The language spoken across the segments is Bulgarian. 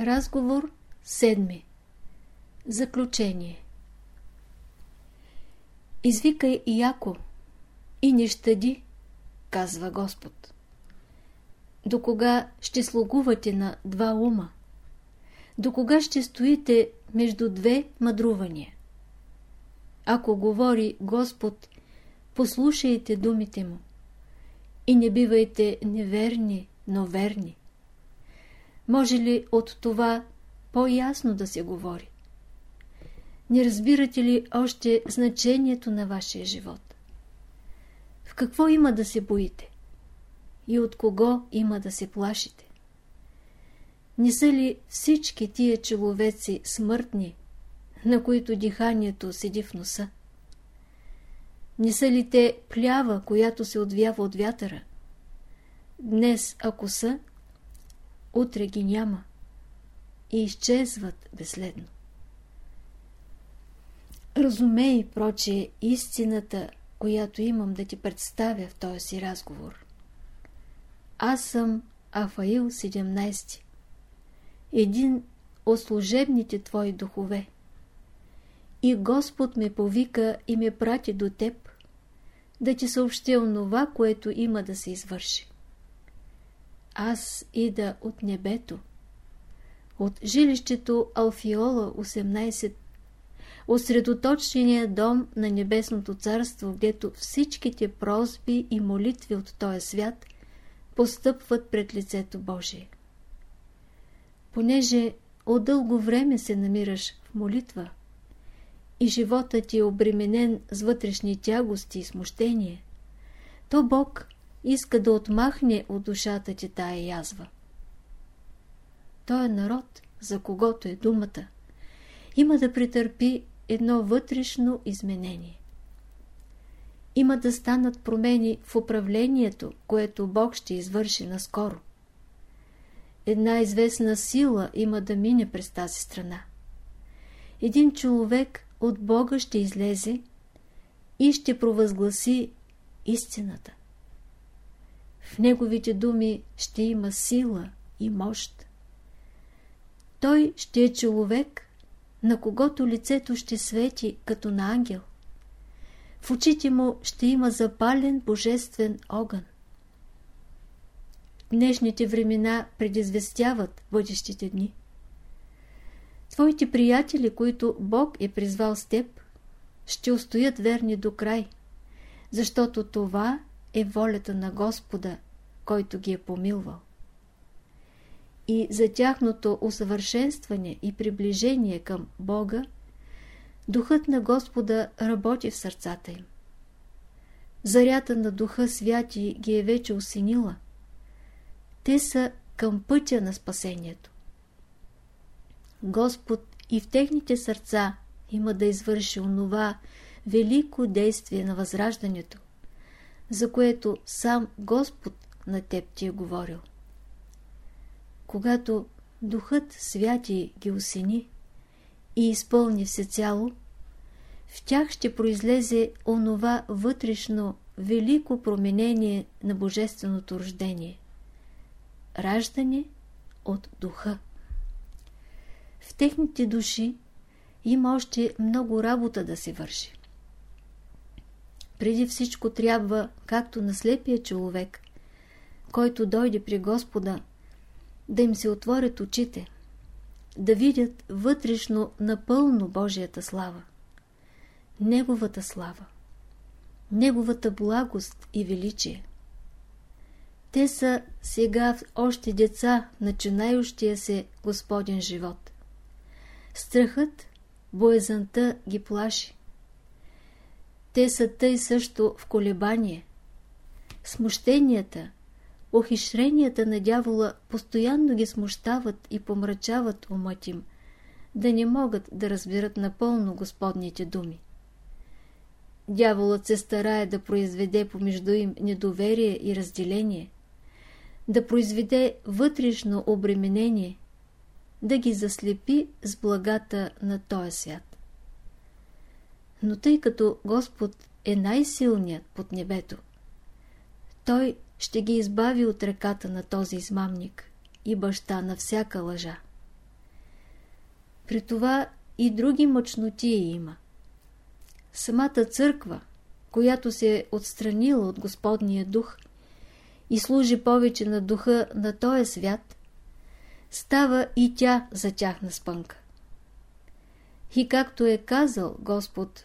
Разговор седми Заключение Извикай яко и не щади, казва Господ. До кога ще слугувате на два ума? До кога ще стоите между две мъдрувания? Ако говори Господ, послушайте думите Му и не бивайте неверни, но верни. Може ли от това по-ясно да се говори? Не разбирате ли още значението на вашия живот? В какво има да се боите? И от кого има да се плашите? Не са ли всички тия човеци смъртни, на които диханието седи в носа? Не са ли те плява, която се отвява от вятъра? Днес, ако са, утре ги няма и изчезват безследно. Разумей, проче, истината, която имам да ти представя в този си разговор. Аз съм Афаил 17, един от служебните твои духове. И Господ ме повика и ме прати до теб, да ти съобщя онова, което има да се извърши. Аз ида от небето, от жилището Алфиола 18, осредоточения дом на Небесното царство, гдето всичките просби и молитви от този свят постъпват пред лицето Божие. Понеже от дълго време се намираш в молитва и животът ти е обременен с вътрешни тягости и смущение, то Бог иска да отмахне от душата ти тая язва. Той е народ, за когото е думата, има да претърпи едно вътрешно изменение. Има да станат промени в управлението, което Бог ще извърши наскоро. Една известна сила има да мине през тази страна. Един човек от Бога ще излезе и ще провъзгласи истината. В неговите думи ще има сила и мощ. Той ще е човек, на когото лицето ще свети като на ангел. В очите му ще има запален божествен огън. Днешните времена предизвестяват бъдещите дни. Твоите приятели, които Бог е призвал с теб, ще устоят верни до край, защото това е волята на Господа, който ги е помилвал. И за тяхното усъвършенстване и приближение към Бога, Духът на Господа работи в сърцата им. Зарята на Духа Святи ги е вече осенила. Те са към пътя на спасението. Господ и в техните сърца има да извърши онова велико действие на възраждането, за което сам Господ на теб ти е говорил. Когато Духът Святи ги осени и изпълни всецяло, в тях ще произлезе онова вътрешно велико променение на Божественото рождение. Раждане от Духа. В техните души има още много работа да се върши. Преди всичко трябва, както на слепия човек, който дойде при Господа, да им се отворят очите, да видят вътрешно напълно Божията слава, Неговата слава, Неговата благост и величие. Те са сега още деца, начинающия се Господен живот. Страхът, боязанта ги плаши. Те са тъй също в колебание. Смущенията, охищренията на дявола постоянно ги смущават и помрачават умът им, да не могат да разберат напълно Господните думи. Дяволът се старае да произведе помежду им недоверие и разделение, да произведе вътрешно обременение, да ги заслепи с благата на този свят. Но тъй като Господ е най-силният под небето, Той ще ги избави от ръката на този измамник и баща на всяка лъжа. При това и други мъчноти има. Самата църква, която се е отстранила от Господния дух и служи повече на духа на този свят, става и тя за тяхна спънка. И както е казал Господ,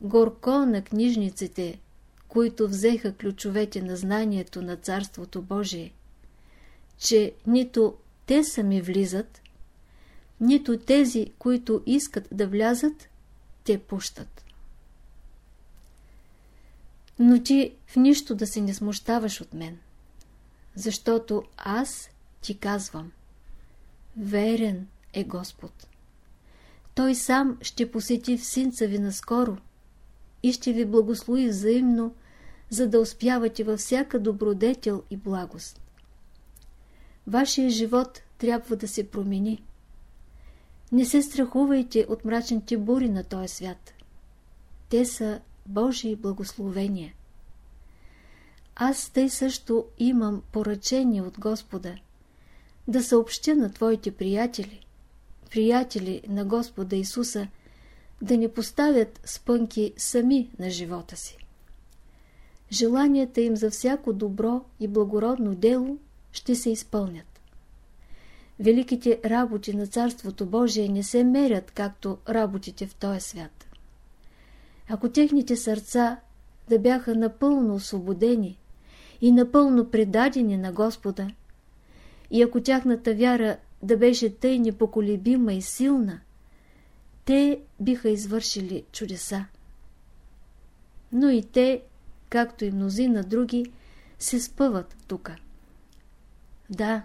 горко на книжниците, които взеха ключовете на знанието на Царството Божие, че нито те сами влизат, нито тези, които искат да влязат, те пущат. Но ти в нищо да се не смущаваш от мен, защото аз ти казвам, верен е Господ. Той сам ще посети в синца ви наскоро и ще ви благослови взаимно, за да успявате във всяка добродетел и благост. Вашия живот трябва да се промени. Не се страхувайте от мрачните бури на този свят. Те са Божии благословения. Аз тъй също имам поръчение от Господа да съобщя на твоите приятели, приятели на Господа Исуса, да не поставят спънки сами на живота си. Желанията им за всяко добро и благородно дело ще се изпълнят. Великите работи на Царството Божие не се мерят, както работите в този свят. Ако техните сърца да бяха напълно освободени и напълно предадени на Господа, и ако тяхната вяра да беше тъй непоколебима и силна, те биха извършили чудеса. Но и те, както и мнозина други, се спъват тука. Да,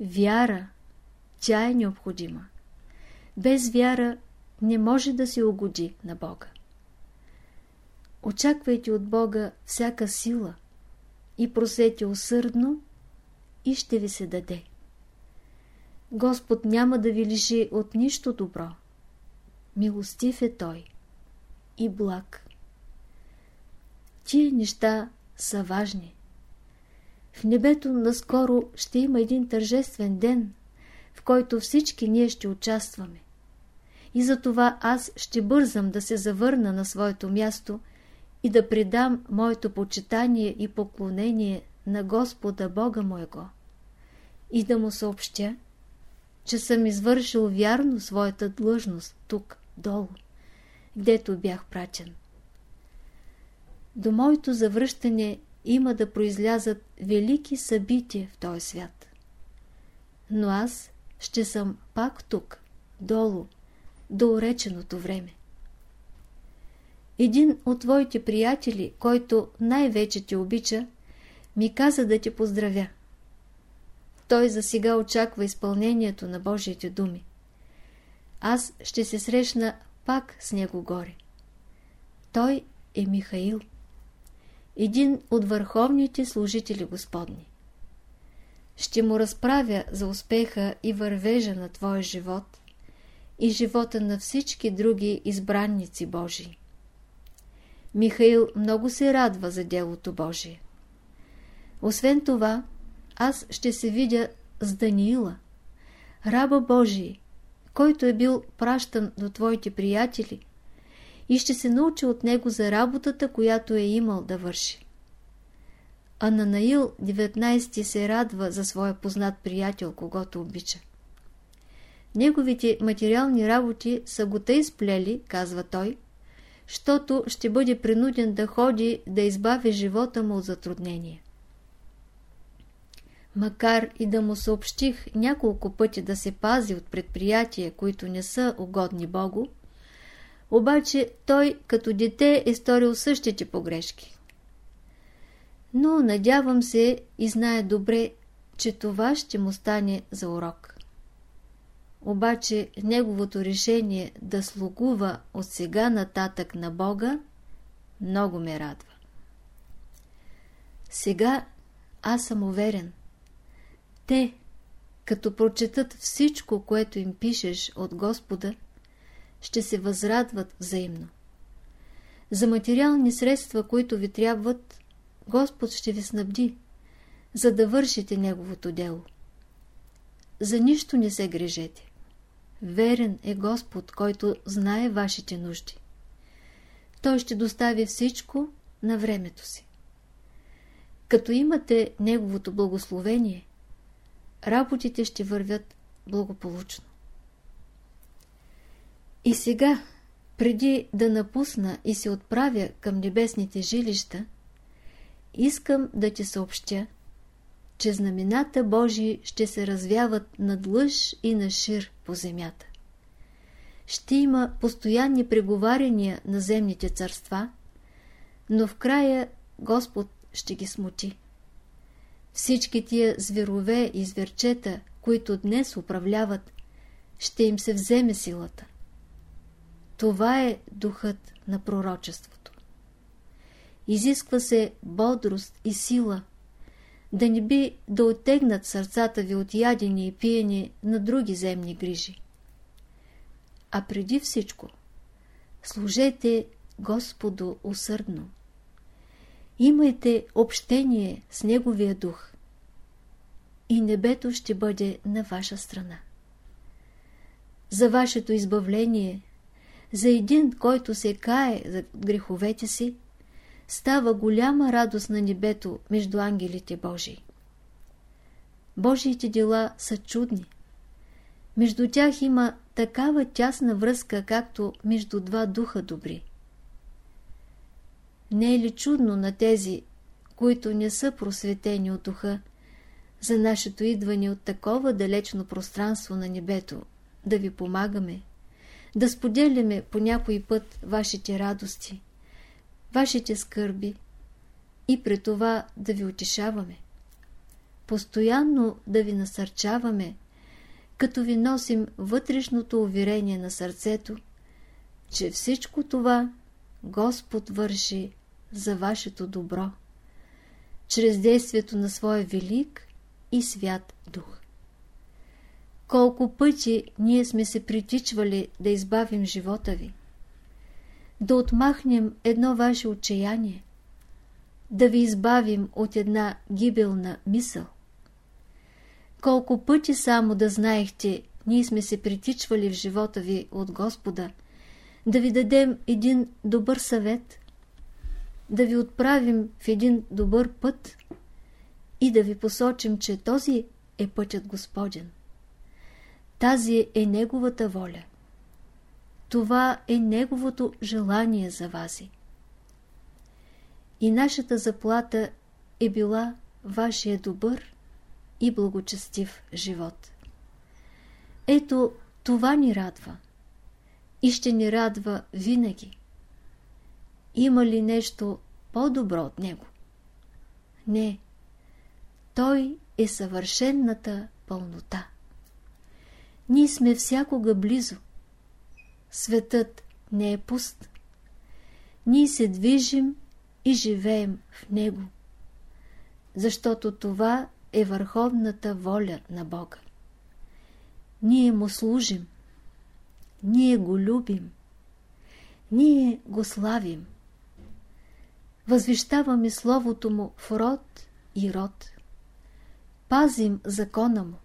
вяра, тя е необходима. Без вяра не може да се угоди на Бога. Очаквайте от Бога всяка сила и просете усърдно и ще ви се даде. Господ няма да ви лиши от нищо добро. Милостив е Той и благ. Тие неща са важни. В небето наскоро ще има един тържествен ден, в който всички ние ще участваме. И затова аз ще бързам да се завърна на своето място и да предам моето почитание и поклонение на Господа Бога моего и да му съобщя, че съм извършил вярно своята длъжност тук, долу, гдето бях пратен. До моето завръщане има да произлязат велики събития в този свят. Но аз ще съм пак тук, долу, до уреченото време. Един от твоите приятели, който най-вече те обича, ми каза да те поздравя. Той за сега очаква изпълнението на Божиите думи. Аз ще се срещна пак с него горе. Той е Михаил, един от върховните служители Господни. Ще му разправя за успеха и вървежа на твоя живот и живота на всички други избранници Божии. Михаил много се радва за делото Божие. Освен това, аз ще се видя с Даниила, раба Божий, който е бил пращан до твоите приятели и ще се научи от него за работата, която е имал да върши. А Нанаил 19 се радва за своя познат приятел, когато обича. Неговите материални работи са го тъй сплели, казва той, щото ще бъде принуден да ходи да избави живота му от затруднение. Макар и да му съобщих няколко пъти да се пази от предприятия, които не са угодни Богу, обаче той като дете е сторил същите погрешки. Но надявам се и знае добре, че това ще му стане за урок. Обаче неговото решение да слугува от сега нататък на Бога много ме радва. Сега аз съм уверен – те, като прочетат всичко, което им пишеш от Господа, ще се възрадват взаимно. За материални средства, които ви трябват, Господ ще ви снабди, за да вършите Неговото дело. За нищо не се грежете. Верен е Господ, който знае вашите нужди. Той ще достави всичко на времето си. Като имате Неговото благословение, работите ще вървят благополучно. И сега, преди да напусна и се отправя към небесните жилища, искам да ти съобщя, че знамената Божии ще се развяват над лъж и на шир по земята. Ще има постоянни преговаряния на земните царства, но в края Господ ще ги смути. Всички тия зверове и зверчета, които днес управляват, ще им се вземе силата. Това е духът на пророчеството. Изисква се бодрост и сила, да не би да отегнат сърцата ви от ядене и пиене на други земни грижи. А преди всичко, служете Господу усърдно. Имайте общение с Неговия дух и небето ще бъде на ваша страна. За вашето избавление, за един, който се кае за греховете си, става голяма радост на небето между ангелите Божии. Божиите дела са чудни. Между тях има такава тясна връзка, както между два духа добри. Не е ли чудно на тези, които не са просветени от духа, за нашето идване от такова далечно пространство на небето, да ви помагаме, да споделяме по някой път вашите радости, вашите скърби и при това да ви утешаваме. Постоянно да ви насърчаваме, като ви носим вътрешното уверение на сърцето, че всичко това Господ върши за вашето добро, чрез действието на своя велик и свят дух. Колко пъти ние сме се притичвали да избавим живота ви, да отмахнем едно ваше отчаяние, да ви избавим от една гибелна мисъл. Колко пъти само да знаехте, ние сме се притичвали в живота ви от Господа, да ви дадем един добър съвет, да ви отправим в един добър път и да ви посочим, че този е пътят Господен. Тази е Неговата воля. Това е Неговото желание за вас. И нашата заплата е била вашия добър и благочестив живот. Ето, това ни радва и ще ни радва винаги. Има ли нещо по-добро от него? Не. Той е съвършенната пълнота. Ние сме всякога близо. Светът не е пуст. Ние се движим и живеем в него, защото това е върховната воля на Бога. Ние му служим, ние го любим, ние го славим. Възвещаваме Словото му в род и род. Пазим закона му.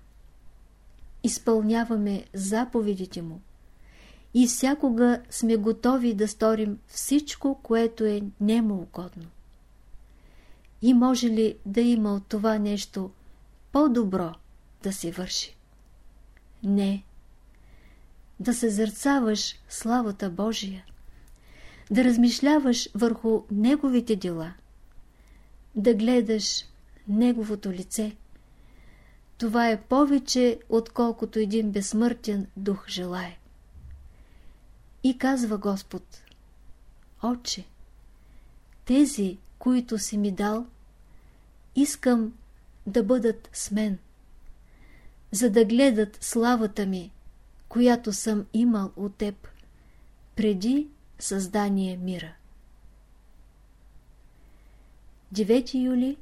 Изпълняваме заповедите му. И всякога сме готови да сторим всичко, което е нему угодно. И може ли да има от това нещо по-добро да се върши? Не. Да се зърцаваш славата Божия да размишляваш върху Неговите дела, да гледаш Неговото лице. Това е повече, отколкото един безсмъртен дух желае. И казва Господ, Отче, тези, които си ми дал, искам да бъдат с мен, за да гледат славата ми, която съм имал от теб, преди създание мира. 9 юли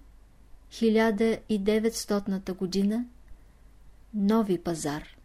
1900 година Нови пазар